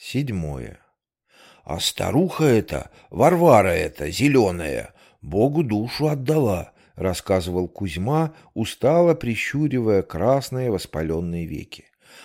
Седьмое. А старуха эта, Варвара эта, зеленая, Богу душу отдала, рассказывал Кузьма, устало прищуривая красные воспаленные веки.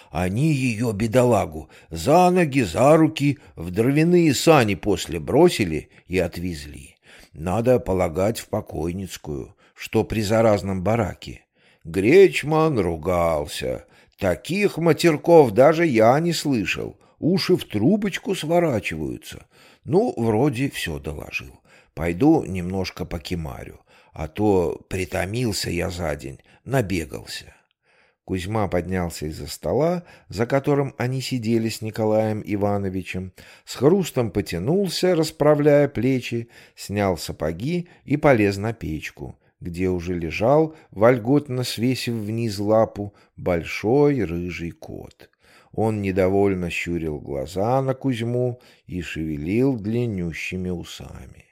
Они ее, бедолагу, за ноги, за руки в дровяные сани после бросили и отвезли. Надо полагать в покойницкую, что при заразном бараке. Гречман ругался. Таких матерков даже я не слышал. Уши в трубочку сворачиваются. Ну, вроде все доложил. Пойду немножко покемарю, а то притомился я за день, набегался. Кузьма поднялся из-за стола, за которым они сидели с Николаем Ивановичем, с хрустом потянулся, расправляя плечи, снял сапоги и полез на печку, где уже лежал, вольготно свесив вниз лапу, большой рыжий кот. Он недовольно щурил глаза на Кузьму и шевелил длиннющими усами.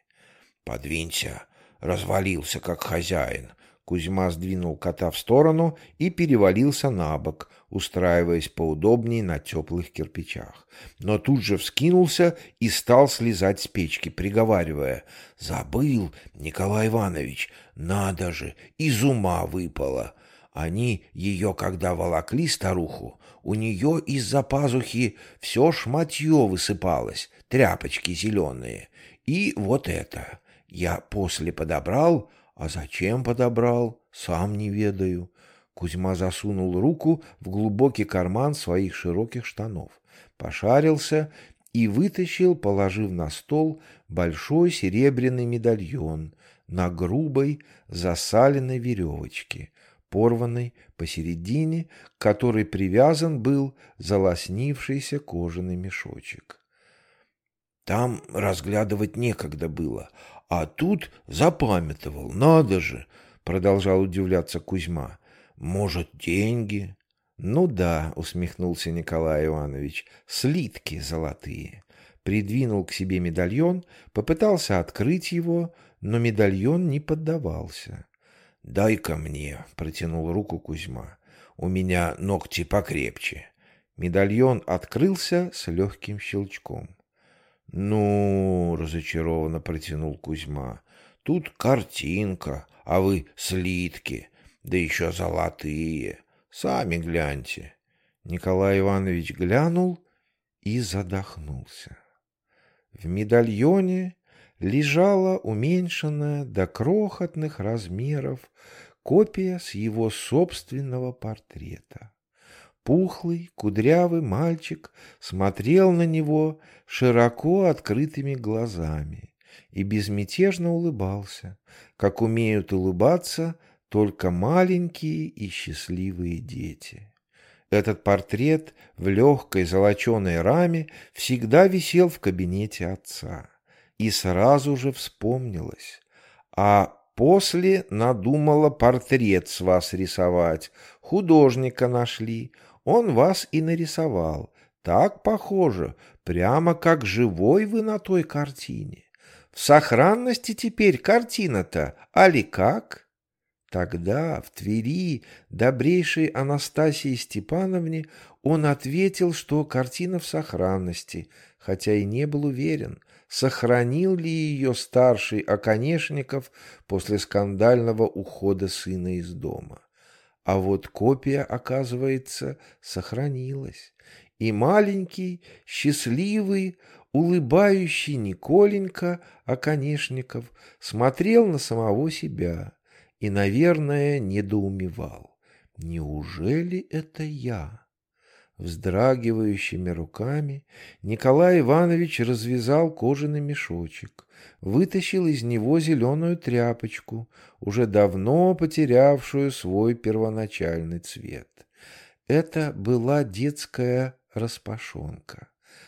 «Подвинься!» развалился, как хозяин, Кузьма сдвинул кота в сторону и перевалился на бок, устраиваясь поудобнее на теплых кирпичах. Но тут же вскинулся и стал слезать с печки, приговаривая «Забыл, Николай Иванович, надо же, из ума выпало!» Они ее, когда волокли старуху, у нее из-за пазухи все шматье высыпалось, тряпочки зеленые. И вот это. Я после подобрал, а зачем подобрал, сам не ведаю. Кузьма засунул руку в глубокий карман своих широких штанов, пошарился и вытащил, положив на стол, большой серебряный медальон на грубой засаленной веревочке, порванной посередине, к которой привязан был залоснившийся кожаный мешочек. Там разглядывать некогда было, а тут запамятовал, надо же, продолжал удивляться Кузьма. Может, деньги? Ну да, усмехнулся Николай Иванович, слитки золотые. Придвинул к себе медальон, попытался открыть его, но медальон не поддавался. «Дай-ка мне», — протянул руку Кузьма. «У меня ногти покрепче». Медальон открылся с легким щелчком. «Ну, — разочарованно протянул Кузьма, — тут картинка, а вы слитки, да еще золотые. Сами гляньте». Николай Иванович глянул и задохнулся. В медальоне лежала уменьшенная до крохотных размеров копия с его собственного портрета. Пухлый, кудрявый мальчик смотрел на него широко открытыми глазами и безмятежно улыбался, как умеют улыбаться только маленькие и счастливые дети. Этот портрет в легкой золоченой раме всегда висел в кабинете отца. И сразу же вспомнилось. А после надумала портрет с вас рисовать. Художника нашли, он вас и нарисовал. Так похоже, прямо как живой вы на той картине. В сохранности теперь картина-то, али как? Тогда в Твери добрейшей Анастасии Степановне он ответил, что картина в сохранности, хотя и не был уверен, сохранил ли ее старший Оконешников после скандального ухода сына из дома. А вот копия, оказывается, сохранилась. И маленький, счастливый, улыбающий Николенька Оконешников смотрел на самого себя и, наверное, недоумевал. Неужели это я? Вздрагивающими руками Николай Иванович развязал кожаный мешочек, вытащил из него зеленую тряпочку, уже давно потерявшую свой первоначальный цвет. Это была детская распашонка,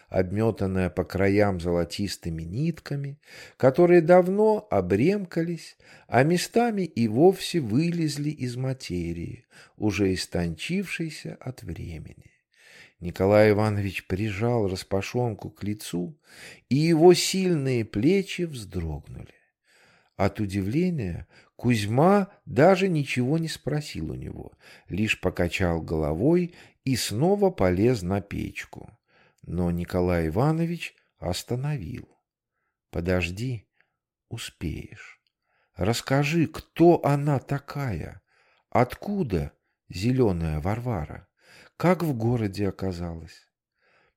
обметанная по краям золотистыми нитками, которые давно обремкались, а местами и вовсе вылезли из материи, уже истончившейся от времени. Николай Иванович прижал распашонку к лицу, и его сильные плечи вздрогнули. От удивления Кузьма даже ничего не спросил у него, лишь покачал головой и снова полез на печку. но Николай Иванович остановил. Подожди, успеешь. Расскажи, кто она такая? Откуда зеленая Варвара? Как в городе оказалась?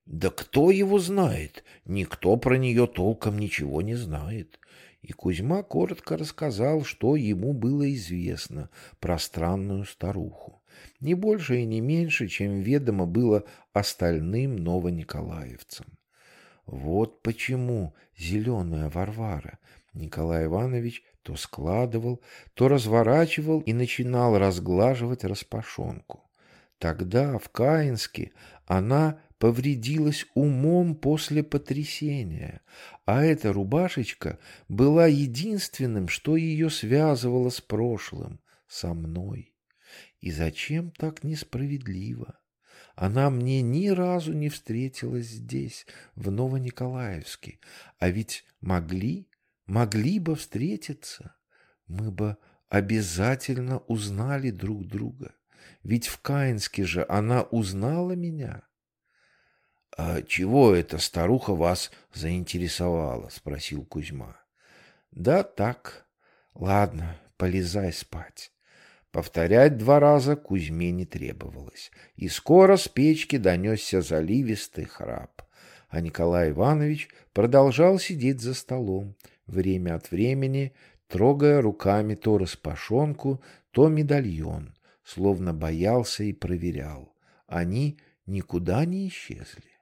Да кто его знает? Никто про нее толком ничего не знает. И Кузьма коротко рассказал, что ему было известно про странную старуху. Не больше и не меньше, чем ведомо было остальным новониколаевцам. Вот почему зеленая Варвара Николай Иванович то складывал, то разворачивал и начинал разглаживать распашонку. Тогда в Каинске она повредилась умом после потрясения, а эта рубашечка была единственным, что ее связывало с прошлым, со мной. И зачем так несправедливо? Она мне ни разу не встретилась здесь, в Новониколаевске, а ведь могли, могли бы встретиться. Мы бы обязательно узнали друг друга. Ведь в Каинске же она узнала меня. — А чего эта старуха вас заинтересовала? — спросил Кузьма. — Да так. Ладно, полезай спать. Повторять два раза Кузьме не требовалось, и скоро с печки донесся заливистый храп. А Николай Иванович продолжал сидеть за столом, время от времени трогая руками то распашонку, то медальон, словно боялся и проверял. Они никуда не исчезли.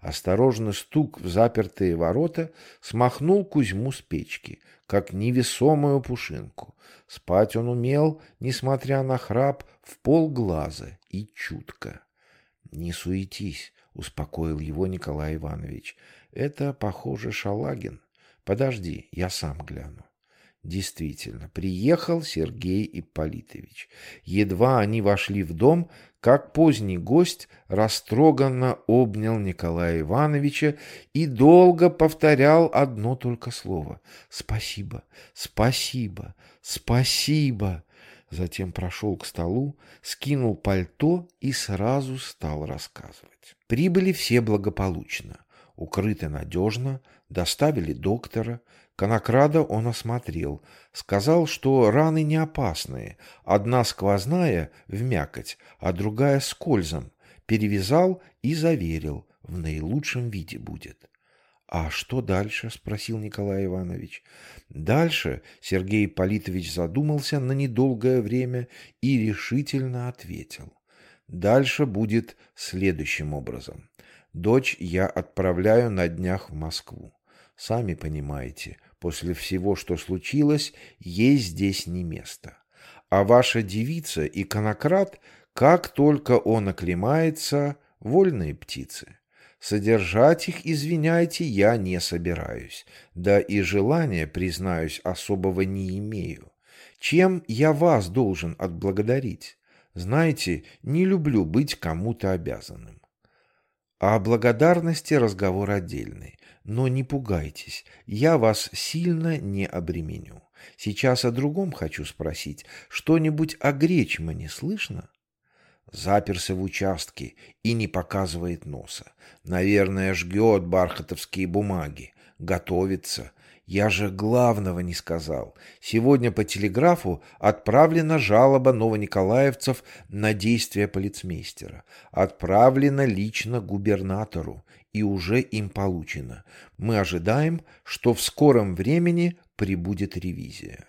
Осторожно стук в запертые ворота смахнул Кузьму с печки, как невесомую пушинку. Спать он умел, несмотря на храп, в полглаза и чутко. — Не суетись, — успокоил его Николай Иванович. — Это, похоже, Шалагин. Подожди, я сам гляну. Действительно, приехал Сергей Ипполитович. Едва они вошли в дом, как поздний гость растроганно обнял Николая Ивановича и долго повторял одно только слово «Спасибо, спасибо, спасибо». Затем прошел к столу, скинул пальто и сразу стал рассказывать. Прибыли все благополучно, укрыты надежно, доставили доктора, Конокрада он осмотрел, сказал, что раны не опасные, одна сквозная в мякоть, а другая с кользом, перевязал и заверил, в наилучшем виде будет. «А что дальше?» — спросил Николай Иванович. Дальше Сергей Политович задумался на недолгое время и решительно ответил. «Дальше будет следующим образом. Дочь я отправляю на днях в Москву. Сами понимаете, После всего, что случилось, ей здесь не место. А ваша девица и конократ, как только он оклемается, вольные птицы. Содержать их, извиняйте, я не собираюсь. Да и желания, признаюсь, особого не имею. Чем я вас должен отблагодарить? Знаете, не люблю быть кому-то обязанным. О благодарности разговор отдельный. Но не пугайтесь, я вас сильно не обременю. Сейчас о другом хочу спросить. Что-нибудь о Гречмане слышно? Заперся в участке и не показывает носа. Наверное, жгет бархатовские бумаги. Готовится. Я же главного не сказал. Сегодня по телеграфу отправлена жалоба новониколаевцев на действия полицмейстера. Отправлена лично губернатору и уже им получено. Мы ожидаем, что в скором времени прибудет ревизия.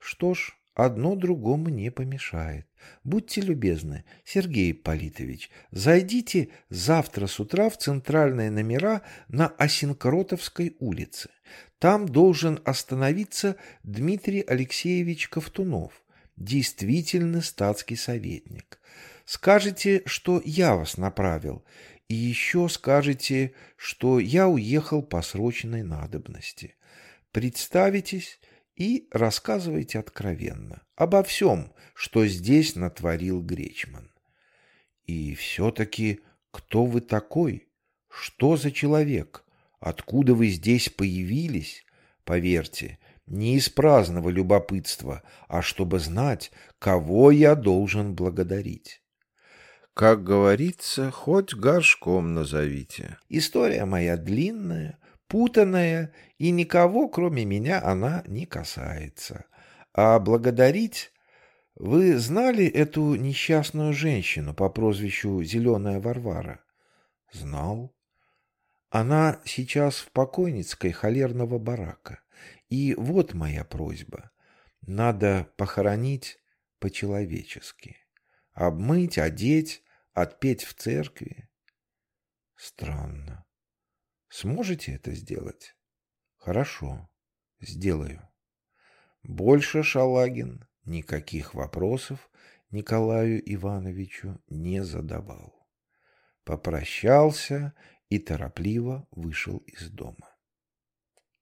Что ж, одно другому не помешает. Будьте любезны, Сергей Политович, зайдите завтра с утра в центральные номера на Осинкротовской улице. Там должен остановиться Дмитрий Алексеевич Ковтунов, действительно статский советник. Скажите, что я вас направил, и еще скажете, что я уехал по срочной надобности. Представитесь и рассказывайте откровенно обо всем, что здесь натворил Гречман. И все-таки кто вы такой? Что за человек? Откуда вы здесь появились? Поверьте, не из праздного любопытства, а чтобы знать, кого я должен благодарить. Как говорится, хоть горшком назовите. История моя длинная, путанная, и никого, кроме меня, она не касается. А благодарить... Вы знали эту несчастную женщину по прозвищу Зеленая Варвара? Знал. Она сейчас в покойницкой холерного барака. И вот моя просьба. Надо похоронить по-человечески. Обмыть, одеть, отпеть в церкви. Странно. Сможете это сделать? Хорошо, сделаю. Больше Шалагин никаких вопросов Николаю Ивановичу не задавал. Попрощался и торопливо вышел из дома.